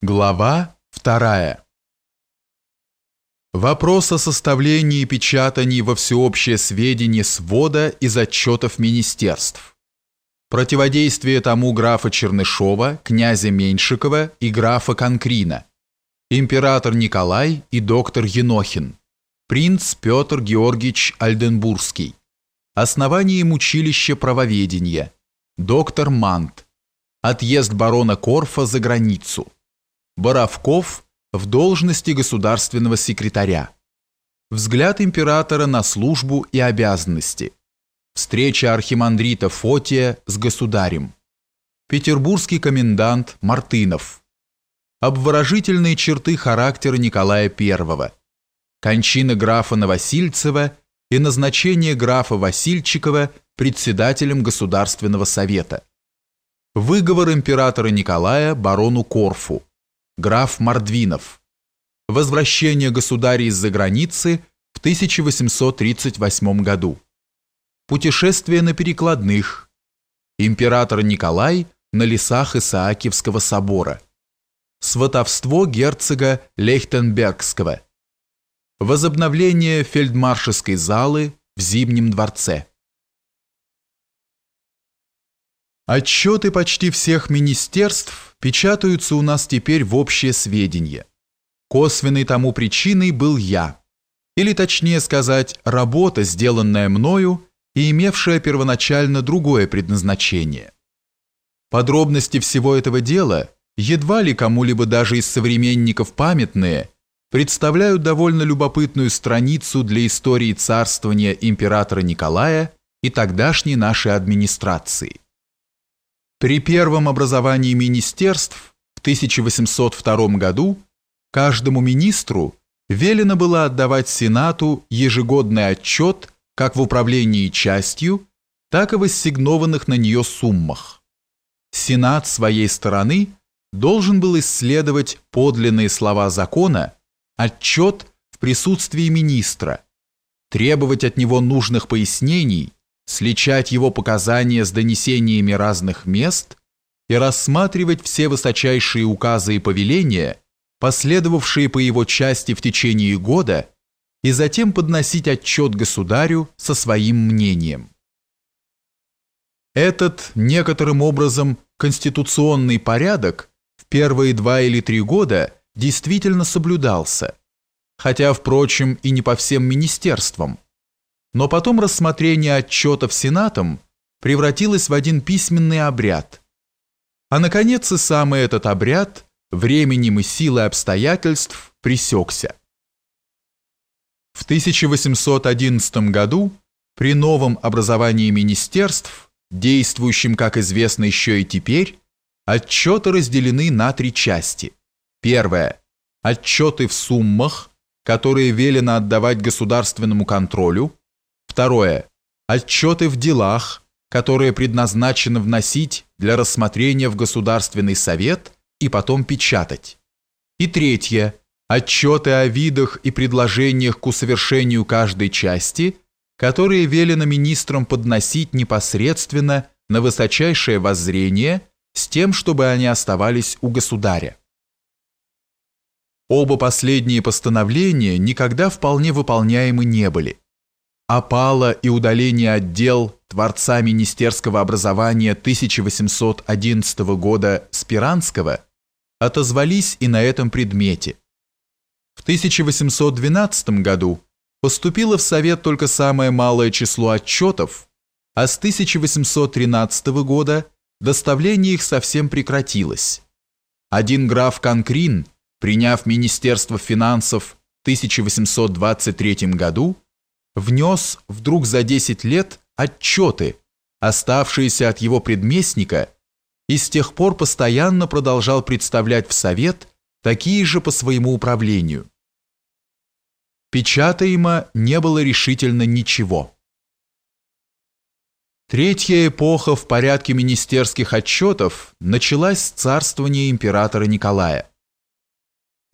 Глава вторая. Вопрос о составлении и печатании во всеобщее сведение свода из отчетов министерств. Противодействие тому графа Чернышова, князя Меньшикова и графа Конкрина. Император Николай и доктор Енохин. Принц Петр Георгиевич Альденбургский. Основание им училища правоведения. Доктор Мант. Отъезд барона Корфа за границу. Боровков в должности государственного секретаря. Взгляд императора на службу и обязанности. Встреча архимандрита Фотия с государем. Петербургский комендант Мартынов. Обворожительные черты характера Николая I. Кончина графа Новосильцева и назначение графа Васильчикова председателем Государственного совета. Выговор императора Николая барону Корфу граф Мордвинов. Возвращение государя из-за границы в 1838 году. Путешествие на перекладных. Император Николай на лесах Исаакиевского собора. Сватовство герцога Лейхтенбергского. Возобновление фельдмаршеской залы в Зимнем дворце. Отчеты почти всех министерств печатаются у нас теперь в общее сведение. Косвенной тому причиной был я, или точнее сказать, работа, сделанная мною и имевшая первоначально другое предназначение. Подробности всего этого дела, едва ли кому-либо даже из современников памятные, представляют довольно любопытную страницу для истории царствования императора Николая и тогдашней нашей администрации. При первом образовании министерств в 1802 году каждому министру велено было отдавать Сенату ежегодный отчет как в управлении частью, так и в ассигнованных на нее суммах. Сенат своей стороны должен был исследовать подлинные слова закона, отчет в присутствии министра, требовать от него нужных пояснений сличать его показания с донесениями разных мест и рассматривать все высочайшие указы и повеления, последовавшие по его части в течение года, и затем подносить отчет государю со своим мнением. Этот некоторым образом конституционный порядок в первые два или три года действительно соблюдался, хотя, впрочем, и не по всем министерствам, но потом рассмотрение отчетов Сенатом превратилось в один письменный обряд. А наконец и самый этот обряд временем и силой обстоятельств пресекся. В 1811 году при новом образовании министерств, действующем, как известно еще и теперь, отчеты разделены на три части. Первое – отчеты в суммах, которые велено отдавать государственному контролю, Второе. Отчеты в делах, которые предназначены вносить для рассмотрения в Государственный совет и потом печатать. И третье. Отчеты о видах и предложениях к усовершению каждой части, которые велено министрам подносить непосредственно на высочайшее воззрение с тем, чтобы они оставались у государя. Оба последние постановления никогда вполне выполняемы не были опала и удаление отдел Творца Министерского образования 1811 года Спиранского отозвались и на этом предмете. В 1812 году поступило в Совет только самое малое число отчетов, а с 1813 года доставление их совсем прекратилось. Один граф Конкрин, приняв Министерство финансов в 1823 году, внес вдруг за 10 лет отчеты, оставшиеся от его предместника, и с тех пор постоянно продолжал представлять в Совет такие же по своему управлению. Печатаемо не было решительно ничего. Третья эпоха в порядке министерских отчетов началась с царствования императора Николая.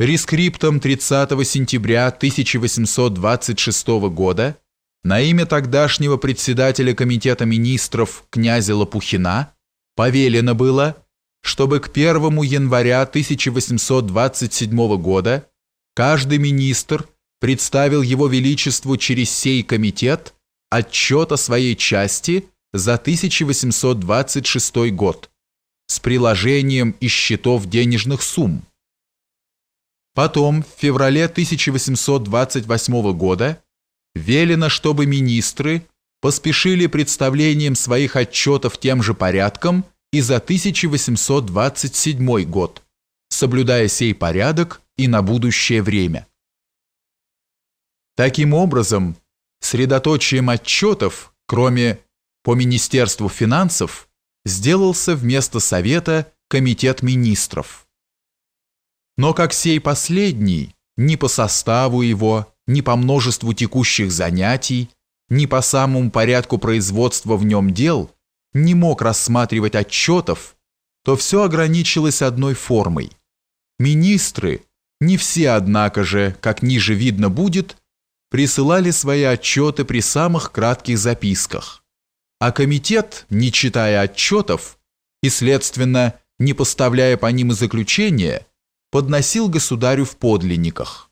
Рескриптом 30 сентября 1826 года на имя тогдашнего председателя комитета министров князя Лопухина повелено было чтобы к 1 января 1827 года каждый министр представил его величеству через сей комитет отчет о своей части за 1826 год с приложением из счетов денежных сумм. Потом, в феврале 1828 года, велено, чтобы министры поспешили представлением своих отчетов тем же порядком и за 1827 год, соблюдая сей порядок и на будущее время. Таким образом, средоточием отчетов, кроме по Министерству финансов, сделался вместо Совета Комитет министров. Но как сей последний, ни по составу его, ни по множеству текущих занятий, ни по самому порядку производства в нем дел не мог рассматривать отчетов, то все ограничилось одной формой. Министры, не все, однако же, как ниже видно будет, присылали свои отчеты при самых кратких записках, а комитет, не читая отчетов и, следственно, не поставляя по ним и заключения, подносил государю в подлинниках.